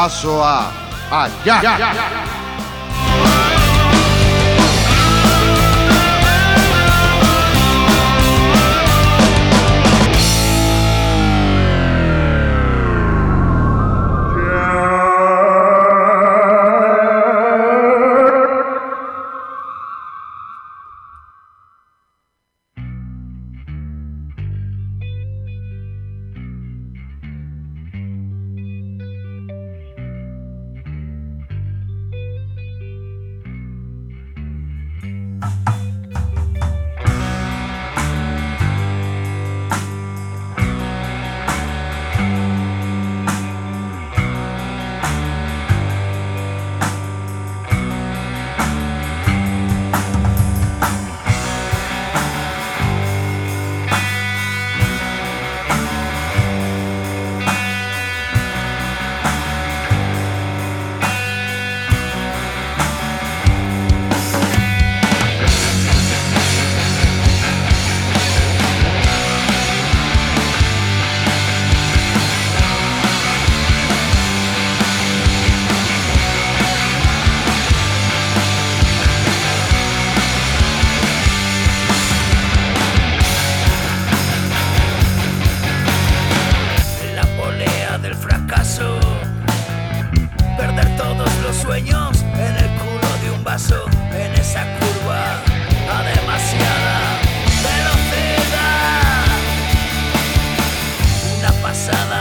da a Ah, já, já, já.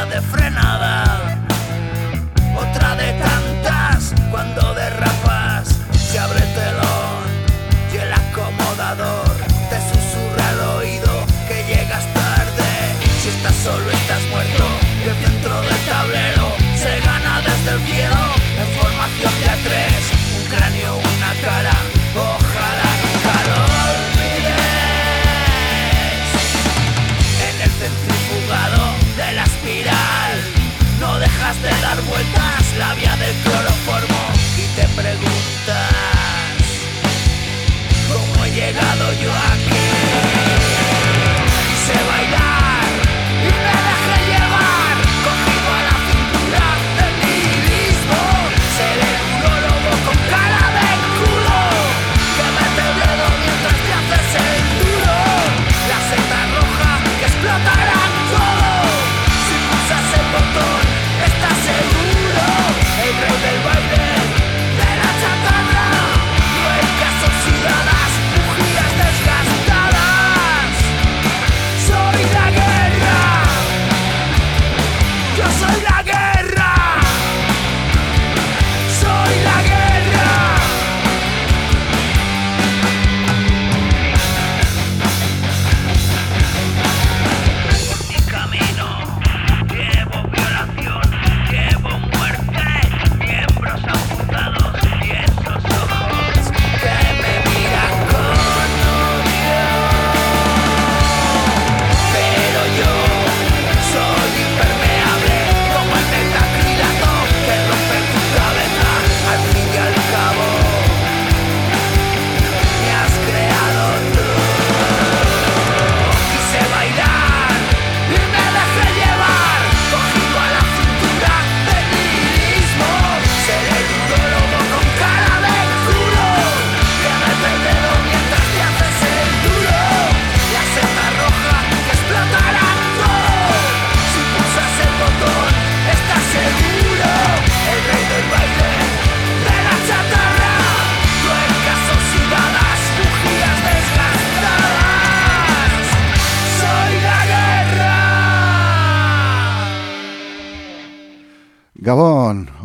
de frenada, otra de tantas cuando derrapas, se abre el telón y el acomodador te susurra al oído que llegas tarde. Si estás solo estás muerto y el centro del tablero se gana desde el cielo. rabia del cloroformo.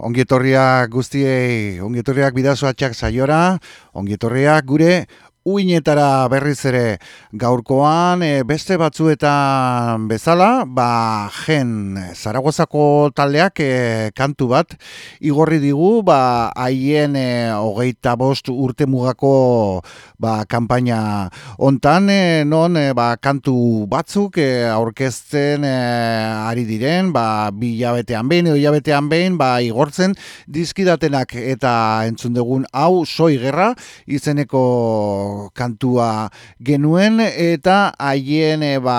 Ongietorriak guztiei, ongietorriak bidazoatxak saiora, ongietorriak gure uinetara berriz ere gaurkoan e, beste batzuetan bezala, ba gen Zaragozako taldeak e, kantu bat igorri digu, ba haien e, hogeita bost urte mugako ba, kampaina ontan, e, non e, ba, kantu batzuk e, aurkezten e, ari diren, ba bi jabetean behin, edo jabetean behin, ba igortzen dizkidatenak. Eta entzun dugun hau soi gerra izeneko kantua genuen eta haien e, ba,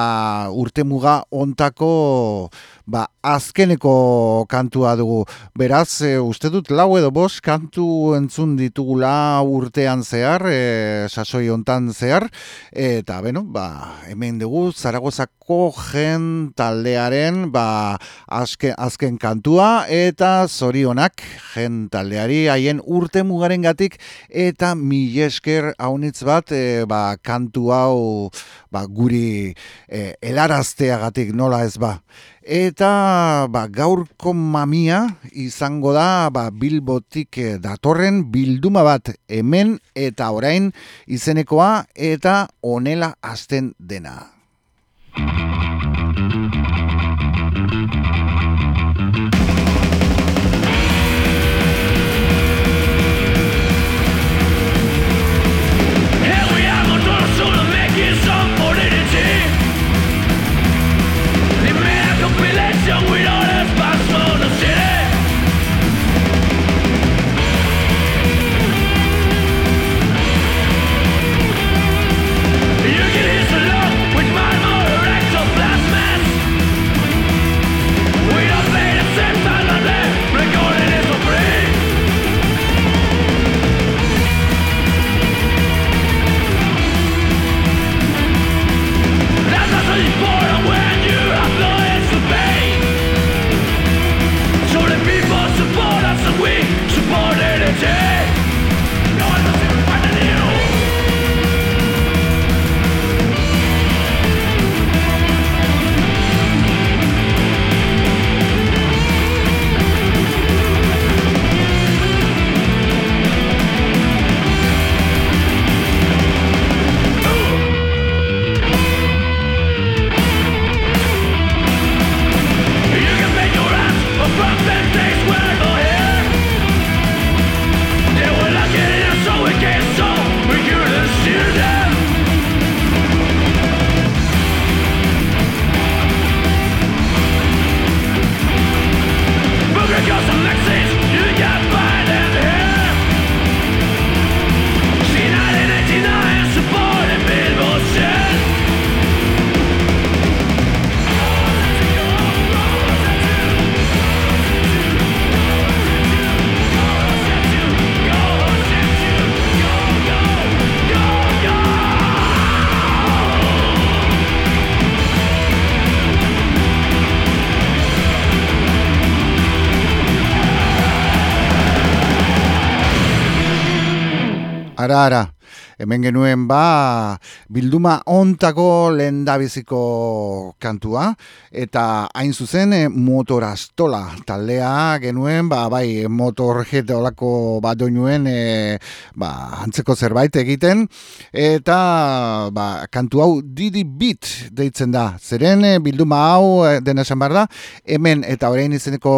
urte muga ontako ba, azkeneko kantua dugu. Beraz, e, uste dut lau edo bos kantu entzun ditugula urtean zehar, e, sasoi hontan zehar, eta beno, ba, hemen dugu Zaragozako gen taldearen ba, azken, azken kantua, eta zorionak gen taldeari haien urte mugaren gatik, eta milesker haunitz bat e, ba, kantu hau ba, guri e, helarazteagatik nola ez ba. Eta ba, gaurko mamia izango da ba, bilbotik eh, datorren bilduma bat hemen eta orain izenekoa eta onela azten dena. Ara, hemen genuen ba bilduma ontako lendabiziko kantua. Eta hain zuzen e, motorastola taldea genuen ba bai motorjet olako bat doinuen e, ba, antzeko zerbait egiten. Eta ba, kantu hau didi bit deitzen da. Zeren e, bilduma hau dena esan behar da. Hemen eta orain izeneko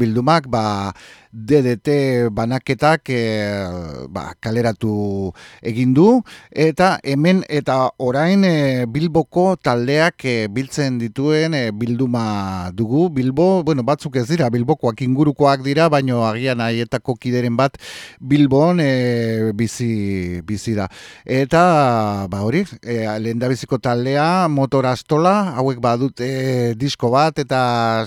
bildumak ba DDT banaketak e, ba, kaleratu egin du eta hemen eta orain e, Bilboko taldeak e, biltzen dituen bilduma dugu Bilbo, bueno, batzuk ez dira Bilbokoak ingurukoak dira, baino agian haietako kideren bat Bilbon e, bizi, bizi da. Eta ba hori, e, lehendabiziko taldea motorastola, hauek badut e, disko bat eta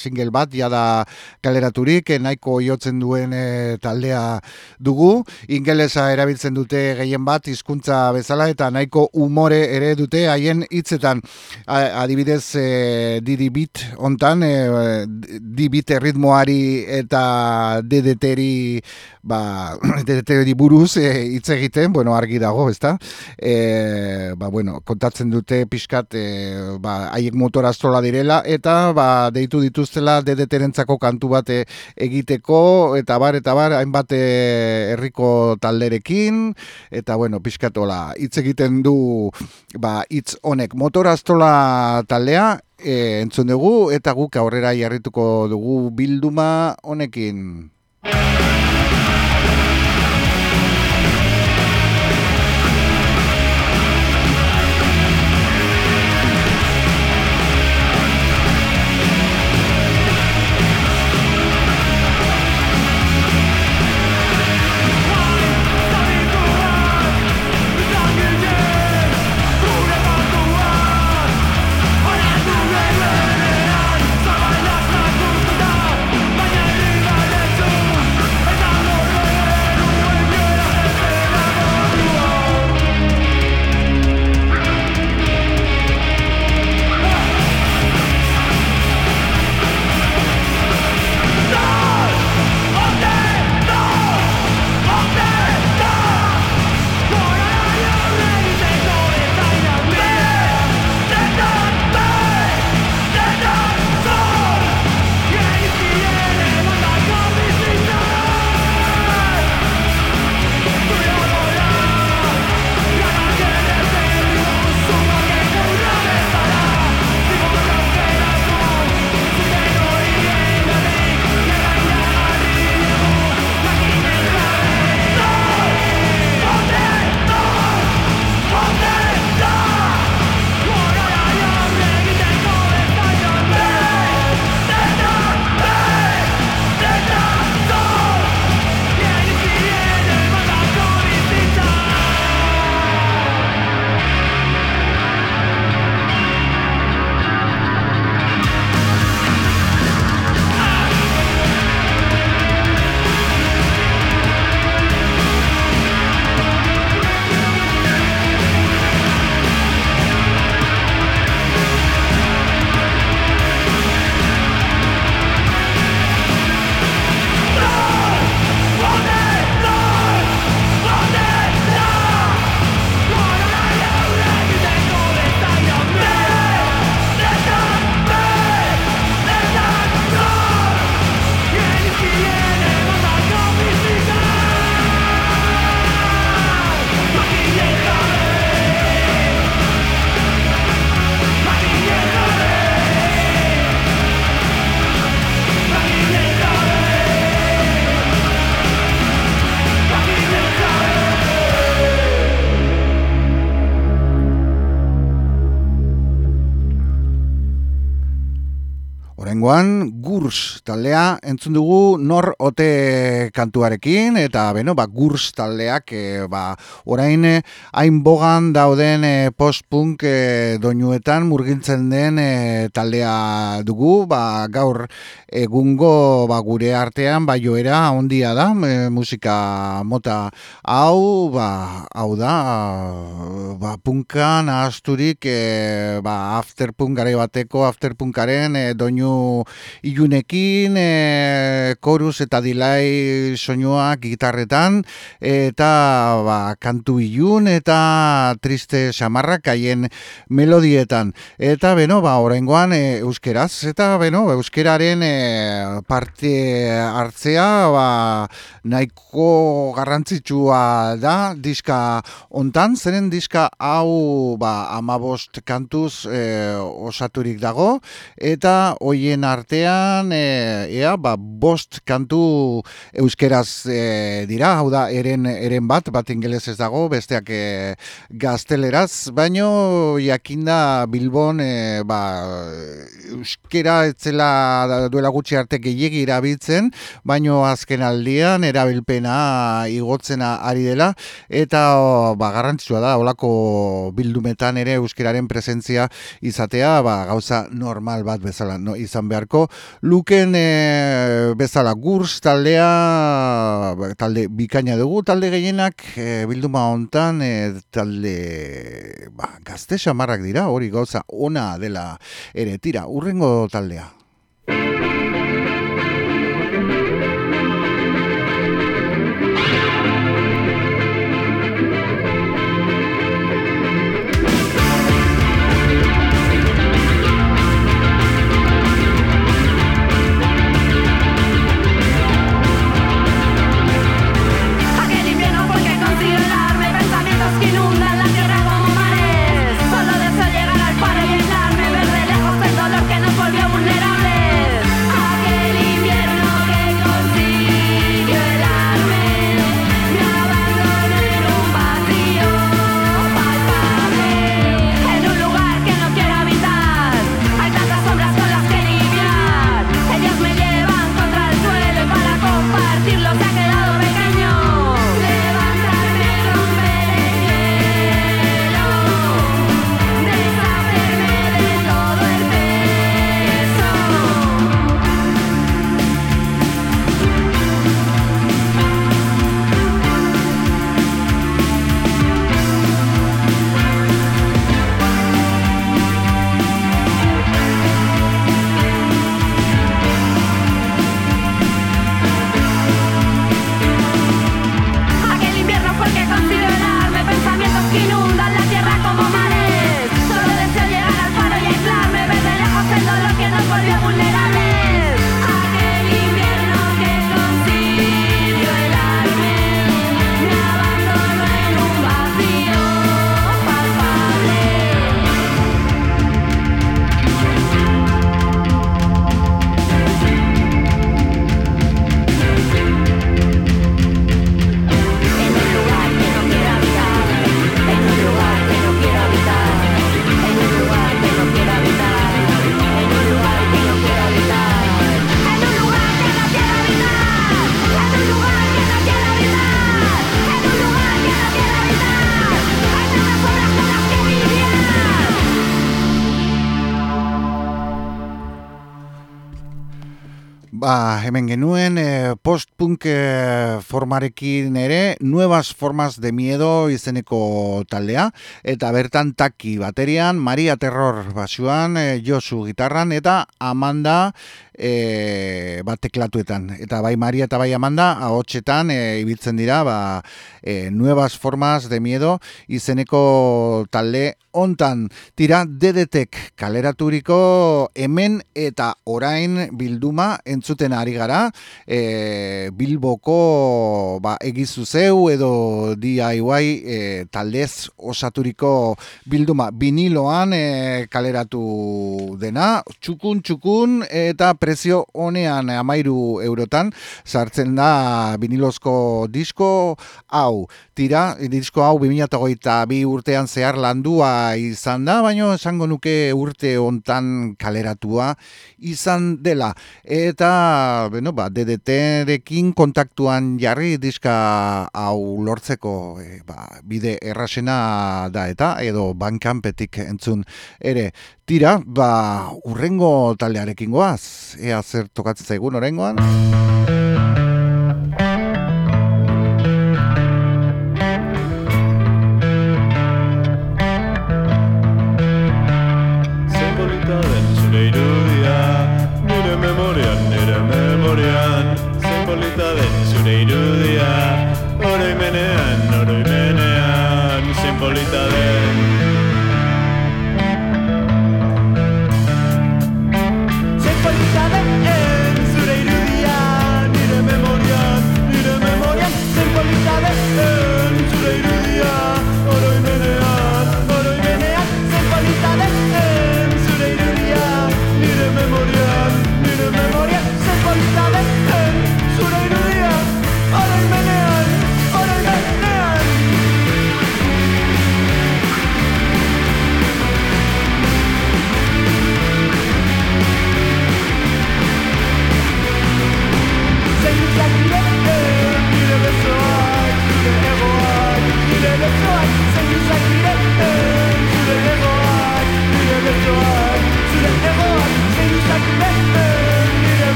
single bat jada kaleraturik, e, nahiko jotzen du duen e, taldea dugu. Ingelesa erabiltzen dute gehien bat hizkuntza bezala eta nahiko umore ere dute haien hitzetan adibidez e, Didi Beat hontan e, Didi erritmoari eta DDTri ba, DDTri buruz e, hitz egiten, bueno, argi dago, ezta? E, ba, bueno, kontatzen dute pixkat e, ba, haiek motor astrola direla eta ba, deitu dituztela DDTrentzako kantu bat egiteko eta bar eta bar hainbat herriko talderekin eta bueno, pixkatola hitz egiten du ba, hitz honek motor astrola taldea e, entzun dugu eta guk aurrera jarrituko dugu bilduma honekin. Oraingoan Gurs taldea entzun dugu nor ote kantuarekin eta beno ba Gurs taldeak e, ba orain eh, hain bogan dauden e, post-punk doinuetan murgiltzen den taldea dugu. Ba gaur egungo ba, gure artean ba joera hondia da musika mota hau ba hau da ba punkan asturik e, ba afterpunk gare bateko afterpunkaren e, doinu ilunekin, e, koruz eta dilai soinuak gitarretan, eta ba, kantu ilun eta triste samarrak haien melodietan. Eta beno, ba, orengoan e, euskeraz, eta beno, euskeraren e, parte hartzea, ba, nahiko garrantzitsua da, diska ontan, zeren diska hau ba, amabost kantuz e, osaturik dago, eta hoi hoien artean e, ea ba, bost kantu euskeraz e, dira, hau da eren, eren bat, bat ingeles ez dago, besteak e, gazteleraz, baino jakinda Bilbon e, ba, euskera etzela duela gutxi arte gehiegi irabiltzen, baino azken aldian erabilpena igotzena ari dela, eta ba, garrantzitsua da, olako bildumetan ere euskeraren presentzia izatea, ba, gauza normal bat bezala, no, izan beharko luken e, bezala gurs taldea talde bikaina dugu talde gehienak e, bilduma hontan e, talde ba, gazte samarrak dira hori gauza ona dela ere. Tira urrengo taldea formarekin ere nuevas formas de miedo izeneko taldea eta bertan taki baterian Maria Terror basuan e, Josu gitarran eta Amanda e, bat teklatuetan. Eta bai Maria eta bai Amanda, ahotsetan e, ibiltzen dira, ba, e, nuevas formas de miedo izeneko talde ontan. Tira, dedetek kaleraturiko hemen eta orain bilduma entzuten ari gara, e, bilboko ba, egizu zeu edo DIY e, taldez osaturiko bilduma viniloan e, kaleratu dena, txukun, txukun, eta prezio honean amairu eurotan, sartzen da vinilozko disko hau. Tira, disko hau 2008 bi urtean zehar landua izan da, baina esango nuke urte hontan kaleratua izan dela. Eta, bueno, ba, DDT-rekin kontaktuan jarri diska hau lortzeko e, ba, bide errasena da eta edo bankanpetik entzun ere tira, ba, urrengo taldearekin goaz, ea zer tokatzen zaigun orengoan.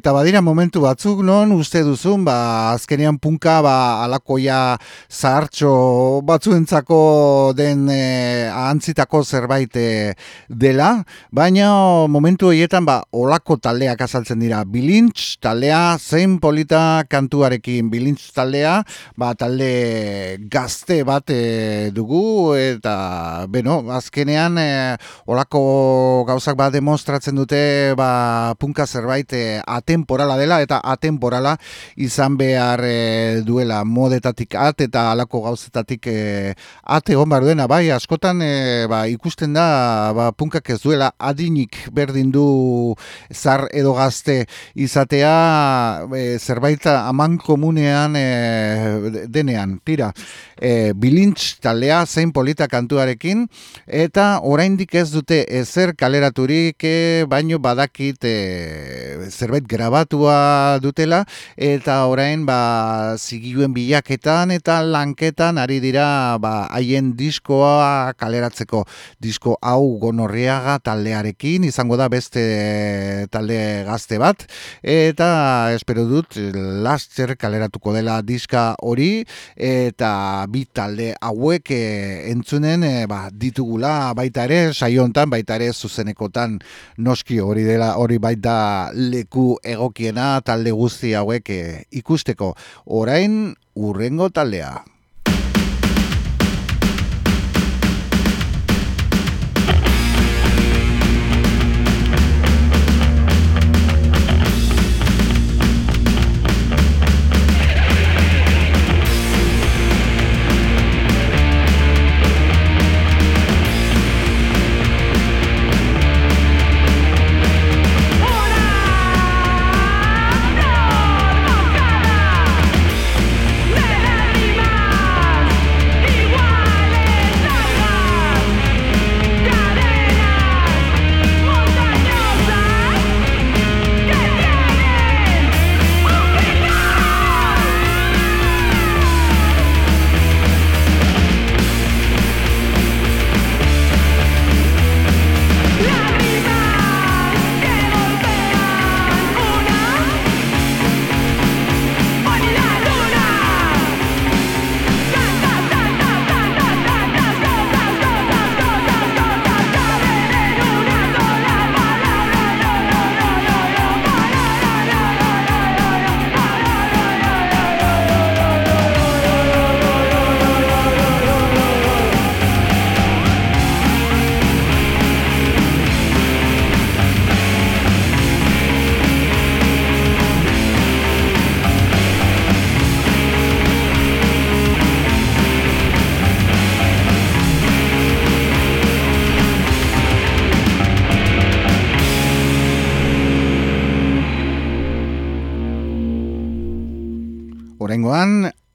Eta badira momentu batzuk non uste duzun, ba, azkenean punka ba, alakoia zahartxo batzuentzako den e, antzitako zerbait e, dela, baina momentu horietan ba, olako taldeak azaltzen dira. Bilintz taldea zein polita kantuarekin bilintz taldea, ba, talde gazte bat e, dugu, eta beno, azkenean e, olako gauzak bat demostratzen dute ba, punka zerbait e, atemporala dela eta atemporala izan behar e, duela modetatik at eta alako gauzetatik e, ate egon behar duena, bai, askotan e, ba, ikusten da ba, punkak ez duela adinik berdin du zar edo gazte izatea e, zerbait aman komunean e, denean, tira e, bilintz taldea zein polita kantuarekin eta oraindik ez dute ezer kaleraturik e, baino badakit e, zerbait grabatua dutela eta orain ba zigiluen bilaketan eta lanketan ari dira ba haien diskoa kaleratzeko. Disko hau gonorriaga taldearekin izango da beste talde gazte bat eta espero dut laster kaleratuko dela diska hori eta bi talde hauek e, entzunen e, ba, ditugula baita ere saiontan baita ere zuzenekotan noski hori dela hori baita leku egokiena talde guzti hauek e, ikusteko. Orain urrengo taldea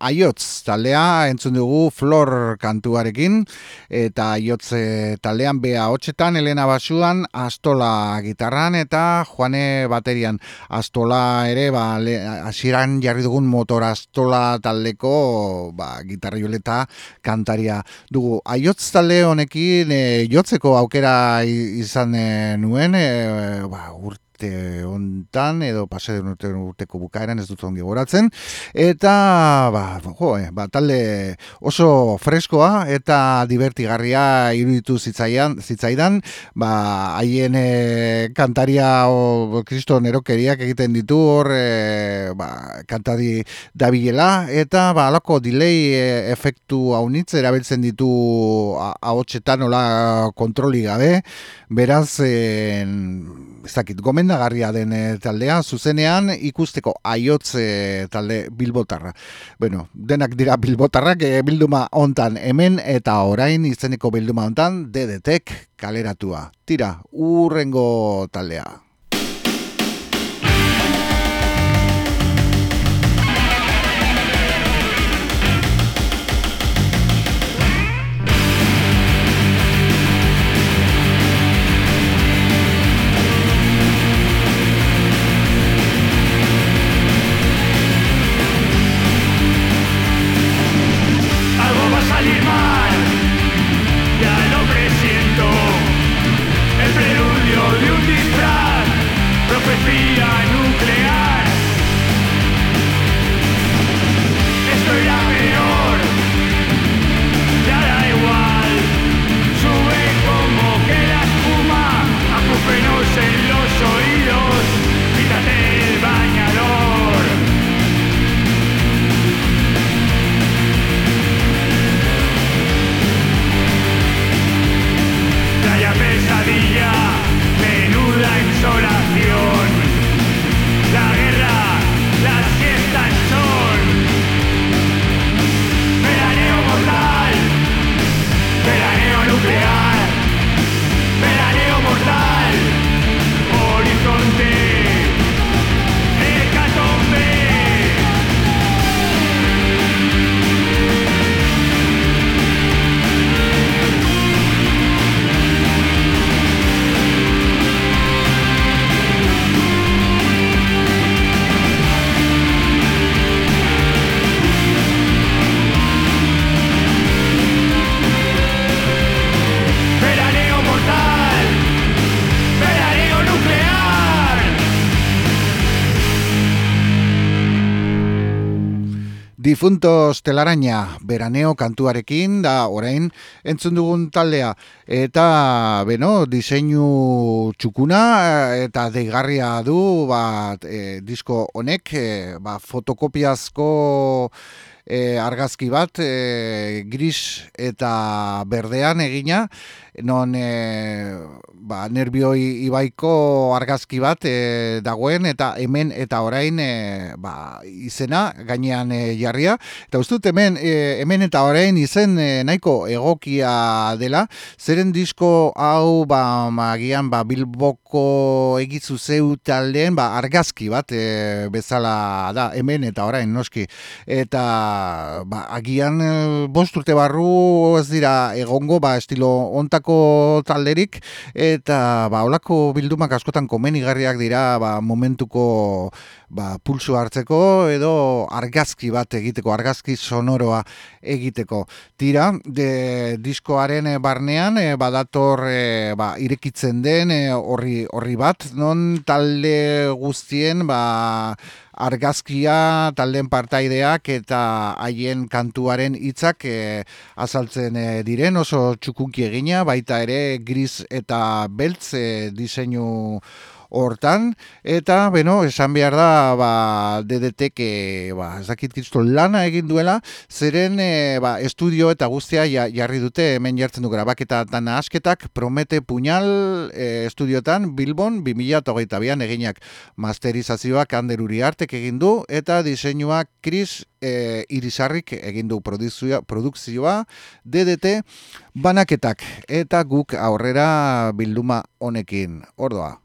Aiotz taldea entzun dugu Flor kantuarekin eta Aiotz eh, taldean bea hotxetan Elena Basuan Astola gitarran eta Juane baterian. Astola ere ba hasieran jarri dugun motor Astola taldeko ba gitarra joleta kantaria dugu. Aiotz talde honekin e, jotzeko aukera izan e, nuen e, ba, urte hontan edo pase den urte urteko bukaeran ez dut ongi goratzen eta ba, jo, eh, ba, talde oso freskoa eta divertigarria iruditu zitzaian zitzaidan. Ba haien e, kantaria o Kristo nerokeriak egiten ditu hor e, ba, kantari dabilela. Eta ba alako delay e, efektu haunitz erabiltzen ditu ahotsetan hola kontroli gabe. Beraz en, ez dakit, gomendagarria den eh, taldea, zuzenean ikusteko aiotze talde bilbotarra. Bueno, denak dira bilbotarrak e, bilduma hontan hemen eta orain izeneko bilduma hontan dedetek kaleratua. Tira, urrengo taldea. Difuntos telaraña beraneo kantuarekin da orain entzun dugun taldea. Eta beno diseinu txukuna eh, eta deigarria du ba, e, disko honek e, ba, fotokopiazko e, argazki bat e, gris eta berdean egina non e, ba, nervioi ibaiko argazki bat e, dagoen eta hemen eta orain e, ba, izena gainean e, jarria. Eta ustut hemen e, hemen eta orain izen e, nahiko egokia dela. Zeren disko hau ba, magian ba, bilboko egitzu zeu taldeen ba, argazki bat e, bezala da hemen eta orain noski. Eta ba, agian bost urte barru ez dira egongo ba, estilo ontak talderik eta ba holako bildumak askotan komenigarriak dira ba, momentuko ba, pulso hartzeko edo argazki bat egiteko argazki sonoroa egiteko. Tira de diskoaren barnean e, badator e, ba, irekitzen den horri horri bat. Non talde guztien ba argazkia talden partaideak eta haien kantuaren hitzak e, azaltzen e, diren. Oso txukunki egina baita ere gris eta beltz e, diseinu hortan. Eta beno esan behar da ba DDT ba ez dakit lana egin duela zeren e, ba, estudio eta guztia jarri dute hemen jartzen du grabaketa tan asketak promete puñal e, estudiotan Bilbon 2022an eginak. Masterizazioak Anderuri artek egin du eta diseinua Chris e, Irisarrik egin du produkzioa DDT banaketak. Eta guk aurrera bilduma honekin. Ordoa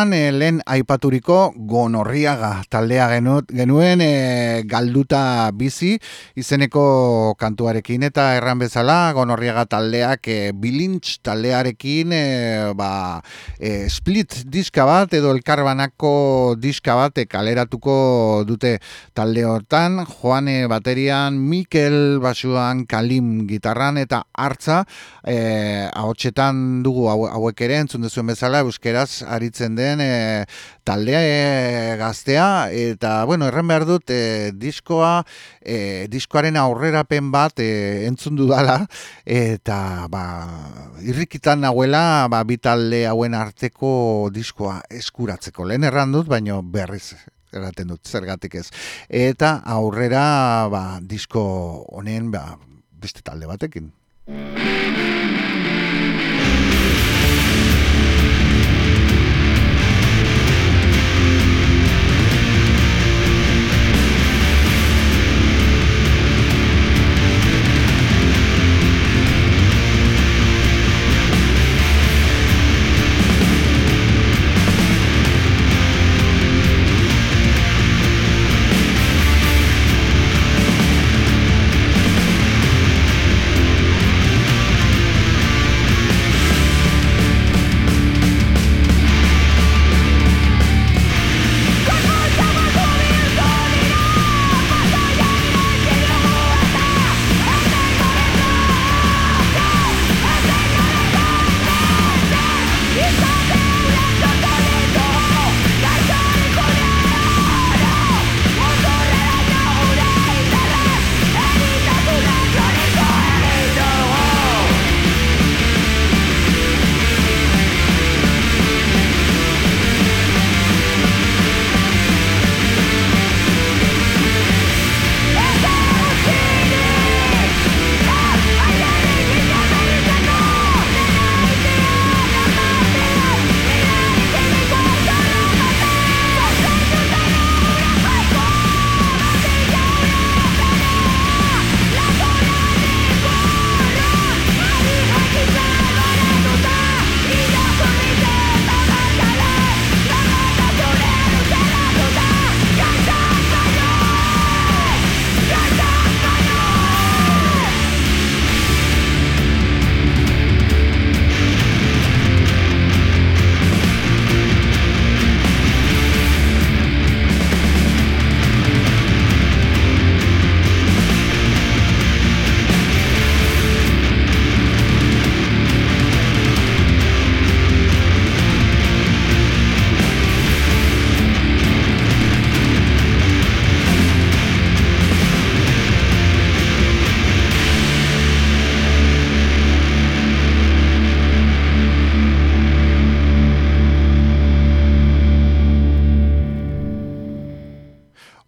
orengoan, e, lehen aipaturiko gonorriaga taldea genuen e, galduta bizi izeneko kantuarekin. Eta erran bezala gonorriaga taldeak e, bilintz taldearekin e, ba, e, split diska bat edo elkarbanako diska bat kaleratuko dute talde hortan. Joane baterian, Mikel basuan, Kalim gitarran eta hartza e, ahotsetan dugu hauek ere entzun duzuen bezala euskeraz aritzen den e, taldea e, gaztea eta bueno, erren behar dut e, diskoa e, diskoaren aurrerapen bat e, entzun dudala eta ba, irrikitan nahuela ba, bi talde hauen arteko diskoa eskuratzeko. Lehen erran dut, baino berriz eraten dut zergatik ez. Eta aurrera ba, disko honen ba, beste talde batekin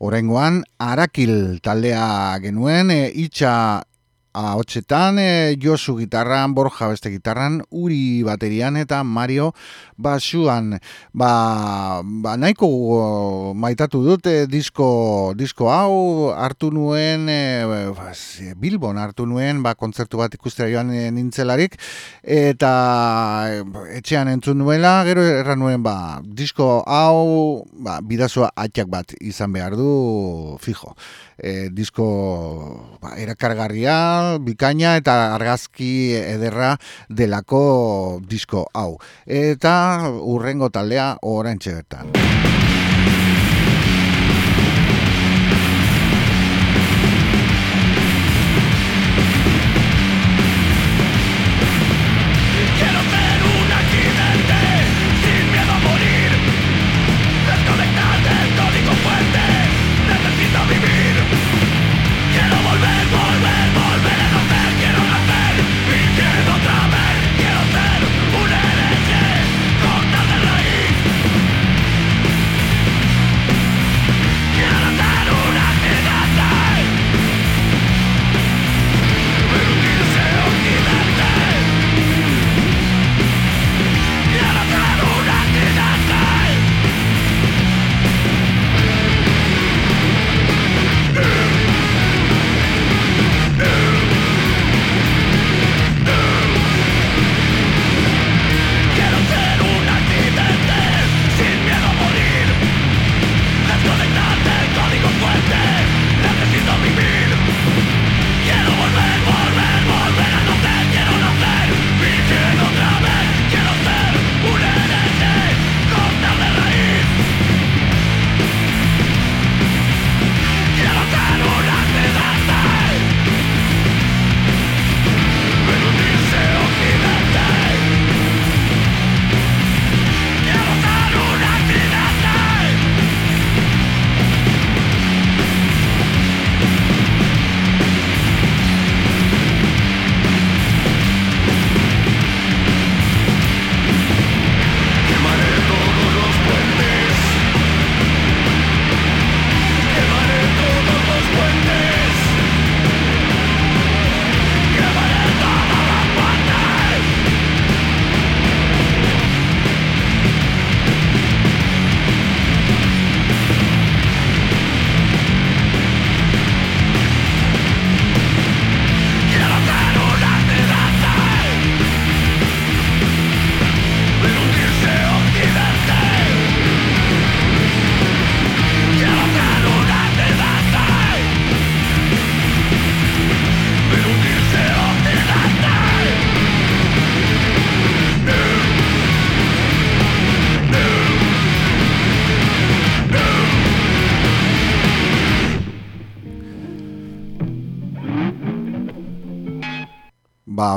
Horengoan, Arakil taldea genuen, e, itxa Ahotsetan, e, Josu gitarran, Borja beste gitarran, Uri baterian eta Mario basuan. Ba, ba nahiko maitatu dute disko, disko hau hartu nuen, e, ba, Bilbon hartu nuen, ba, kontzertu bat ikustera joan e, nintzelarik, eta e, etxean entzun nuela, gero erran nuen, ba, disko hau, ba, bidazoa atxak bat izan behar du, fijo e, disko ba, erakargarria, bikaina eta argazki ederra delako disko hau. Eta urrengo taldea orantxe bertan.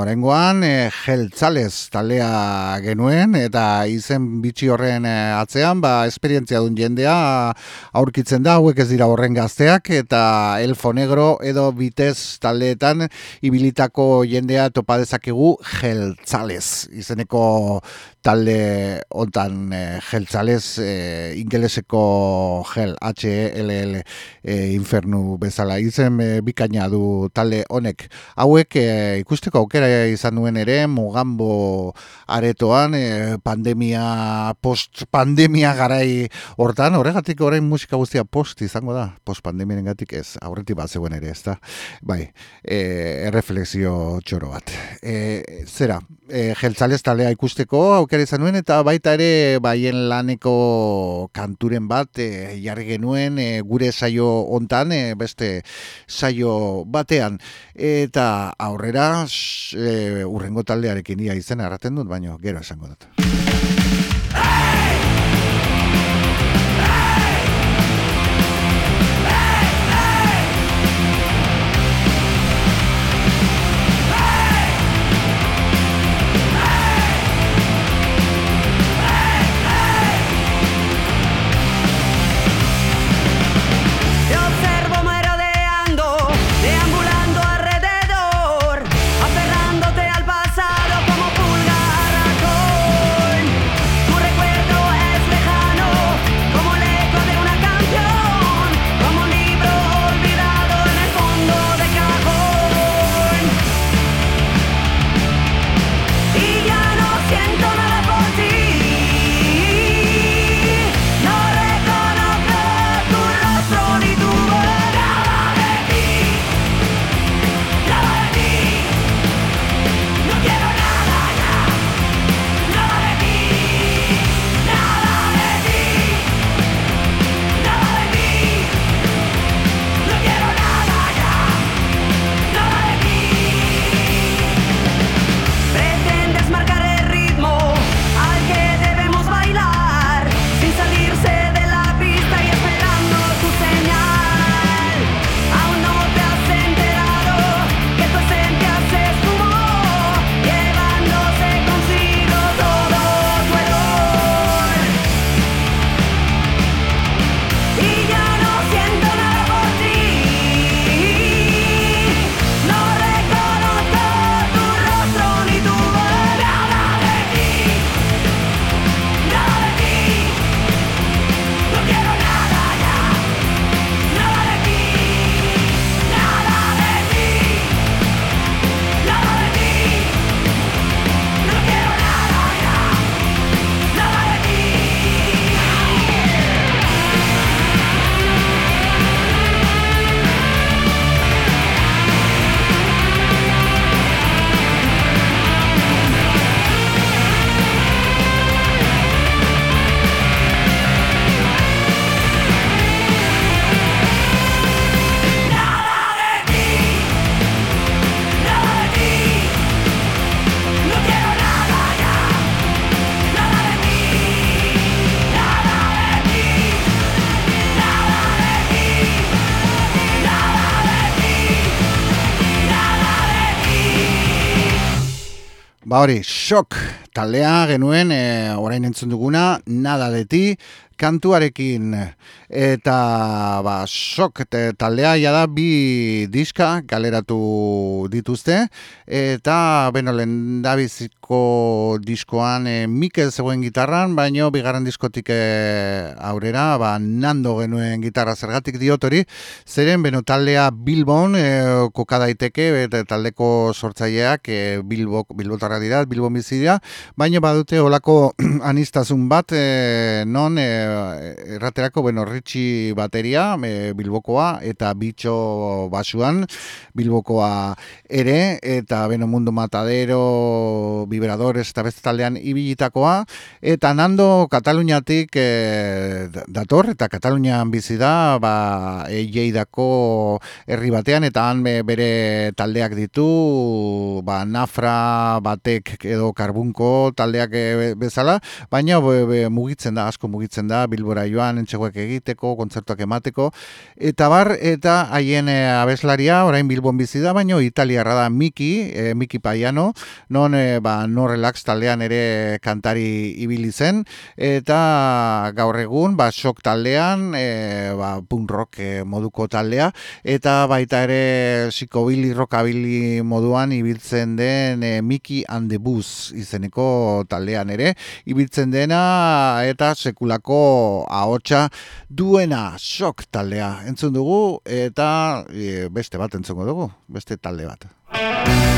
Orengoan, e, jeltzalez talea genuen, eta izen bitxi horren e, atzean, ba, esperientzia duen jendea aurkitzen da, hauek ez dira horren gazteak, eta elfo negro edo bitez taldeetan ibilitako jendea topa dezakegu jeltzalez. Izeneko talde ontan e, jeltzalez e, ingeleseko gel, H-E-L-L e, infernu bezala. Izen e, bikaina du talde honek. Hauek e, ikusteko aukera izan duen ere Mogambo aretoan e, pandemia post pandemia garai hortan. Horregatik orain musika guztia post izango da. Post pandemiarengatik ez. Aurretik bat zegoen ere ezta? Bai e, erreflexio txoro bat. E, zera e, jeltzalez talea ikusteko aukera izan nuen eta baita ere baien laneko kanturen bat e, jarri genuen e, gure saio hontan e, beste saio batean eta aurrera e, urrengo taldearekin ia izena erraten dut, baina gero esango dut. Ba hori, shock taldea genuen, e, orain entzun duguna, nada de ti, kantuarekin. Eta ba sok taldea ja da bi diska galeratu dituzte. Eta beno lendabiziko diskoan e, Mikel zegoen gitarran baino bigarren diskotik e, aurrera ba Nando genuen gitarra zergatik diotori zeren beno taldea Bilbon e, koka daiteke eta taldeko sortzaileak e, Bilbo Bilbotarra dira Bilbon bizi dira. Baino badute holako anistazun bat e, non e, erraterako, bueno, Ritchi bateria, e, Bilbokoa, eta Bitxo basuan, Bilbokoa ere, eta beno mundu matadero, vibradores, eta beste taldean ibilitakoa, eta nando Kataluniatik e, dator, eta Katalunian bizi da, ba, eieidako herri batean, eta han bere taldeak ditu, ba, nafra batek edo karbunko taldeak e, bezala, baina mugitzen da, asko mugitzen da, bilbora joan, entxegoek egiteko, kontzertuak emateko, eta bar, eta haien e, abeslaria, orain bilbon bizi da, baina italiarra da Miki, e, Miki Paiano, non e, ba, no relax taldean ere kantari ibili zen, eta gaur egun, ba, sok taldean, e, ba, punk rock e, moduko taldea, eta baita ere psikobili, rockabili moduan ibiltzen den e, Miki and the Bus izeneko taldean ere, ibiltzen dena eta sekulako ahotsa duena sok taldea entzun dugu eta e, beste bat entzungo dugu, beste talde bat.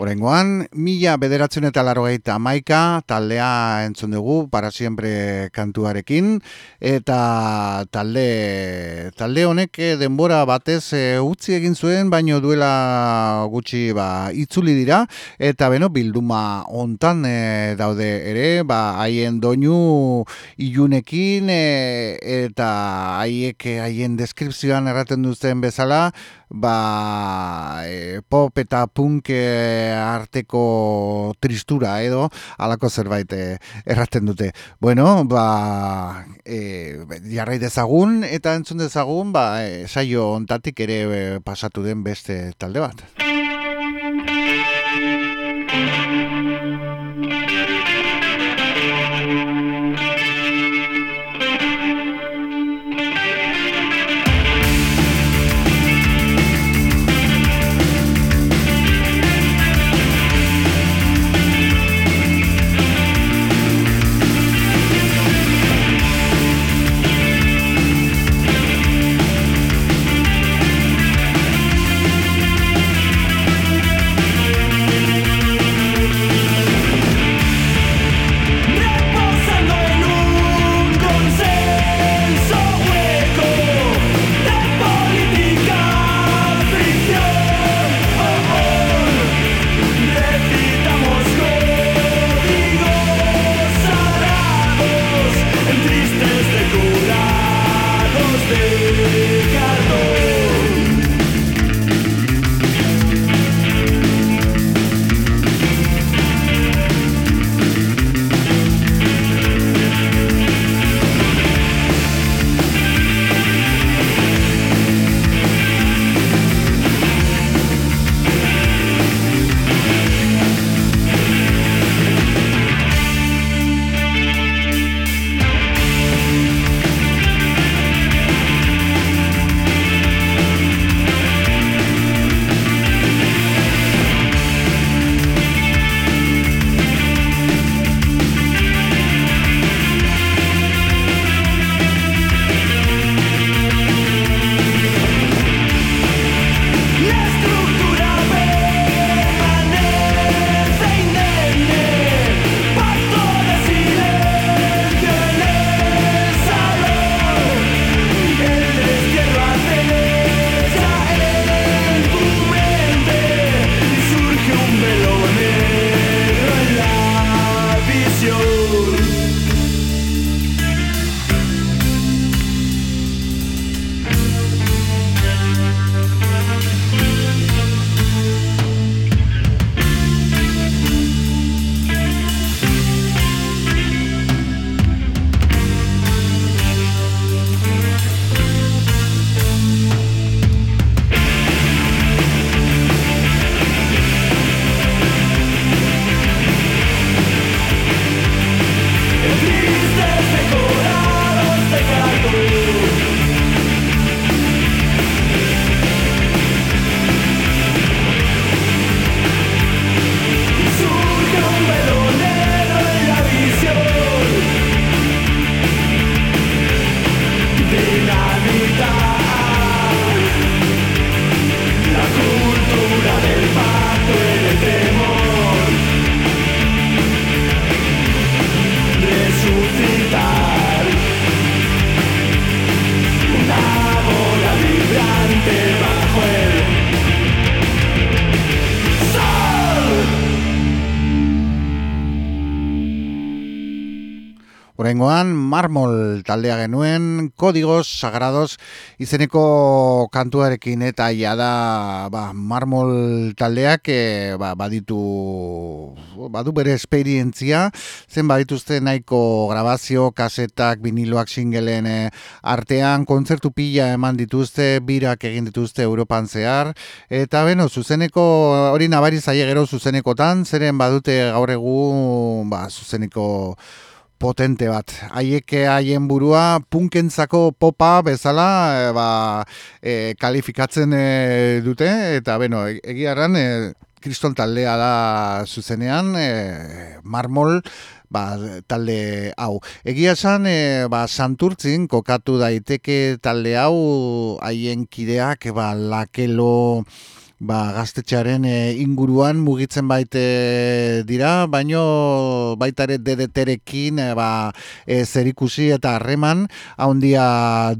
Mila bederatzen eta laro maika, taldea entzun dugu, para siempre kantuarekin, eta talde, talde honek eh, denbora batez e, utzi egin zuen, baino duela gutxi ba, itzuli dira, eta beno, bilduma ontan e, daude ere, ba, haien doinu ilunekin, eta haiek haien deskripzioan erraten duzten bezala, ba, e, pop eta punk e, arteko tristura edo alako zerbait e, erraten dute. Bueno, ba, e, jarrai dezagun eta entzun dezagun, ba, e, saio ontatik ere e, pasatu den beste talde bat. Horengoan, marmol taldea genuen, kodigos sagrados izeneko kantuarekin. Eta ja da ba, marmol taldeak e, ba, baditu badu bere esperientzia, zen badituzte nahiko grabazio, kasetak, viniloak singelen e, artean, kontzertu pila eman dituzte, birak egin dituzte Europan zehar, eta beno, zuzeneko, hori nabari zaie gero zuzenekotan, zeren badute gaur egun ba, zuzeneko potente bat. Haieke haien burua punkentzako popa bezala e, ba, e, kalifikatzen e, dute eta beno, e, egiaran e, kriston taldea da zuzenean e, marmol ba, talde hau. Egia esan, e, ba, santurtzin kokatu daiteke talde hau haien kideak ba, lakelo ba, gaztetxearen e, inguruan mugitzen baite dira, baino baita ere dedeterekin e, ba, e, zerikusi eta harreman handia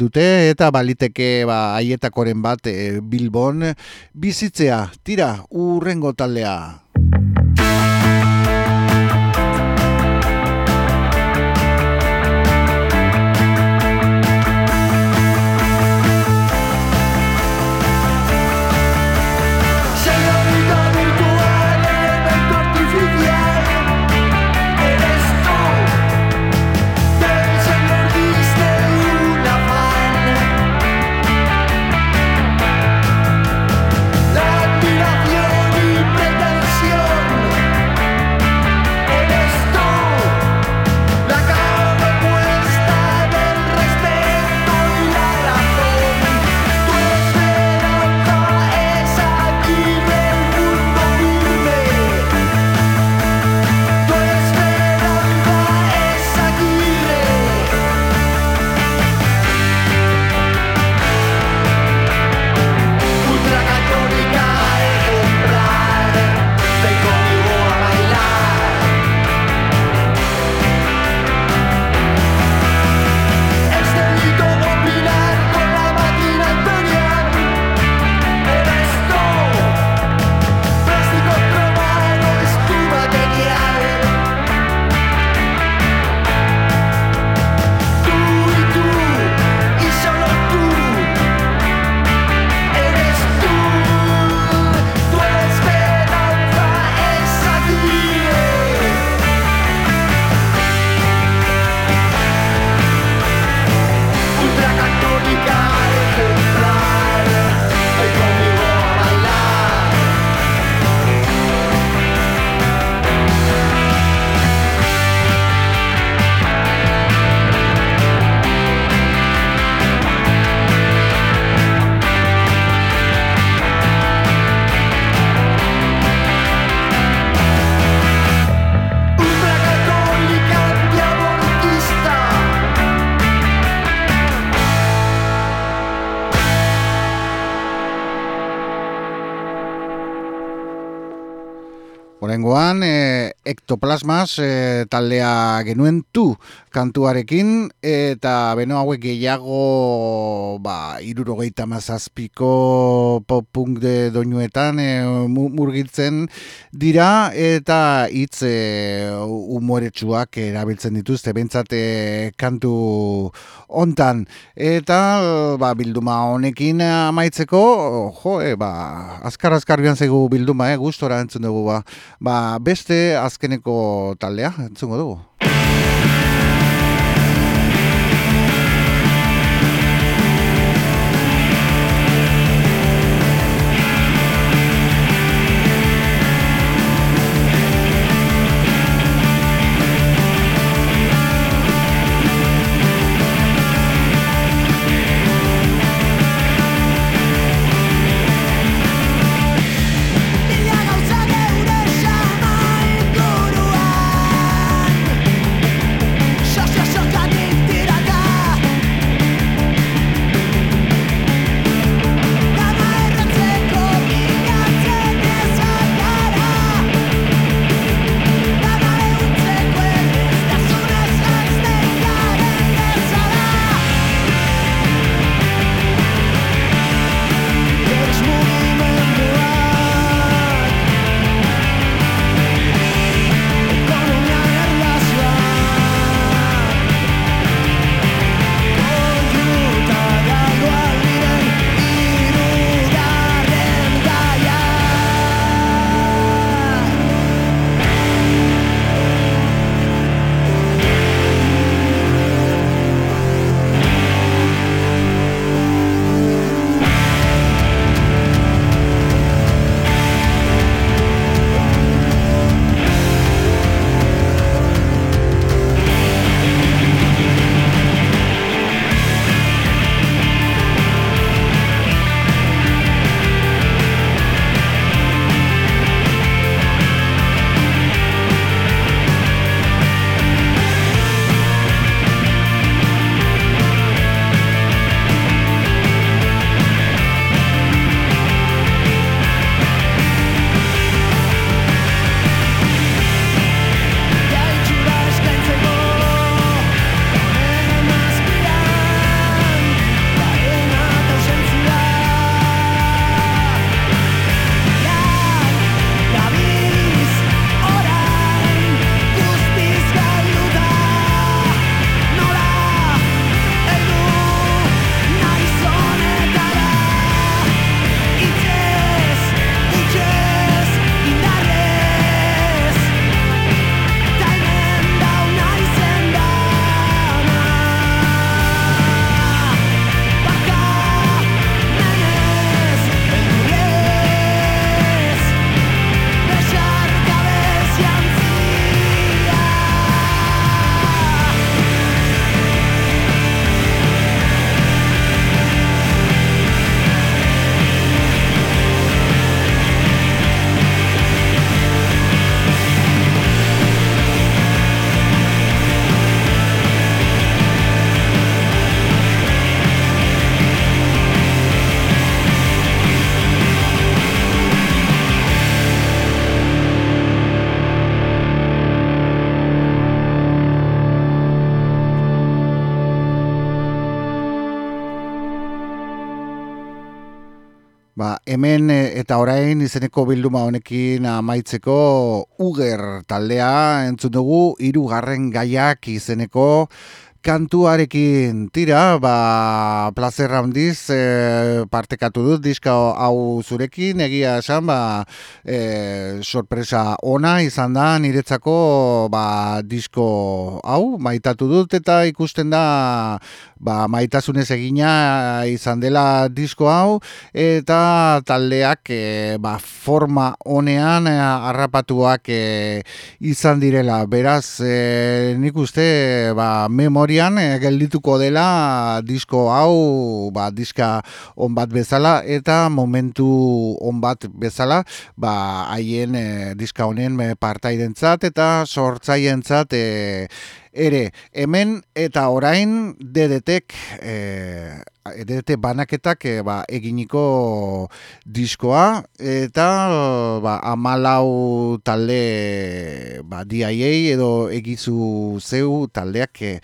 dute eta baliteke ba, aietakoren bat e, bilbon bizitzea. Tira, urrengo taldea. Horengoan, e, ektoplasmas e, taldea genuen tu kantuarekin, eta beno hauek gehiago ba, irurogeita mazazpiko pop-punk de doinuetan e, murgiltzen dira, eta hitz e, umoretsuak erabiltzen dituzte, bentsate kantu ontan. Eta ba, bilduma honekin amaitzeko, jo, e, ba, azkar-azkar zegu bilduma, e, gustora entzun dugu, ba, ba, beste azkeneko taldea, entzungo dugu. Ba, hemen e, eta orain izeneko bilduma honekin amaitzeko uger taldea entzun dugu hirugarren gaiak izeneko kantuarekin. Tira, ba, placer handiz e, partekatu dut diska hau zurekin, egia esan, ba, e, sorpresa ona izan da niretzako ba, disko hau, maitatu dut eta ikusten da ba, maitasunez egina izan dela disko hau, eta taldeak e, ba, forma honean e, harrapatuak e, izan direla, beraz, e, nik uste ba, memori memorian e, geldituko dela disko hau, ba, diska on bat bezala eta momentu on bat bezala, ba, haien e, diska honen partaidentzat eta sortzaientzat e, ere. Hemen eta orain dedetek e, DDT banaketak e, ba, eginiko diskoa eta ba, amalau talde ba, DIA edo egizu zeu taldeak e,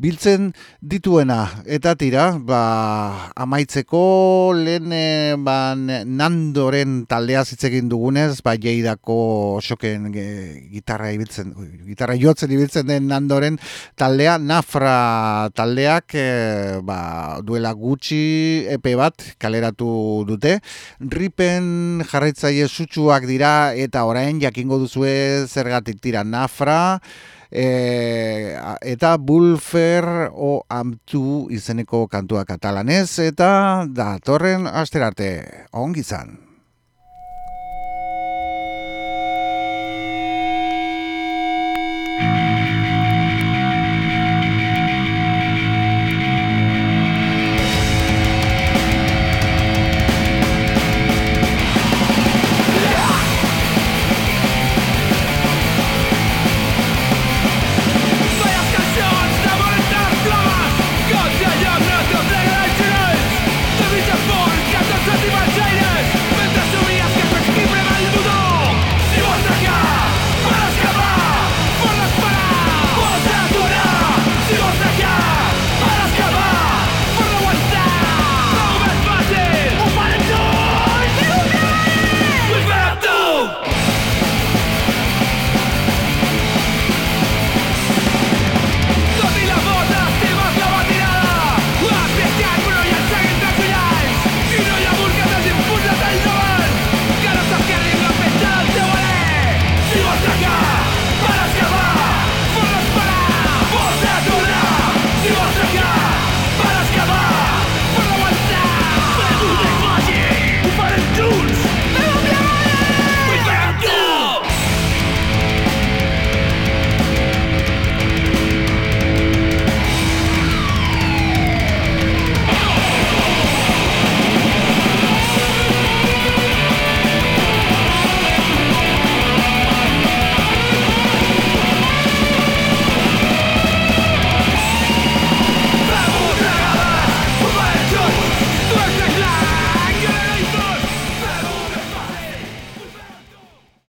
biltzen dituena. Eta tira ba, amaitzeko lehen e, ba, nandoren taldea zitzegin dugunez ba, jeidako soken e, gitarra ibiltzen gitarra jotzen ibiltzen den nandoren taldea nafra taldeak e, ba, duela gutxi epe bat kaleratu dute. Ripen jarraitzaile sutsuak dira eta orain jakingo duzue zergatik tira nafra e, eta bulfer o amtu izeneko kantua katalanez eta datorren asterarte ongizan.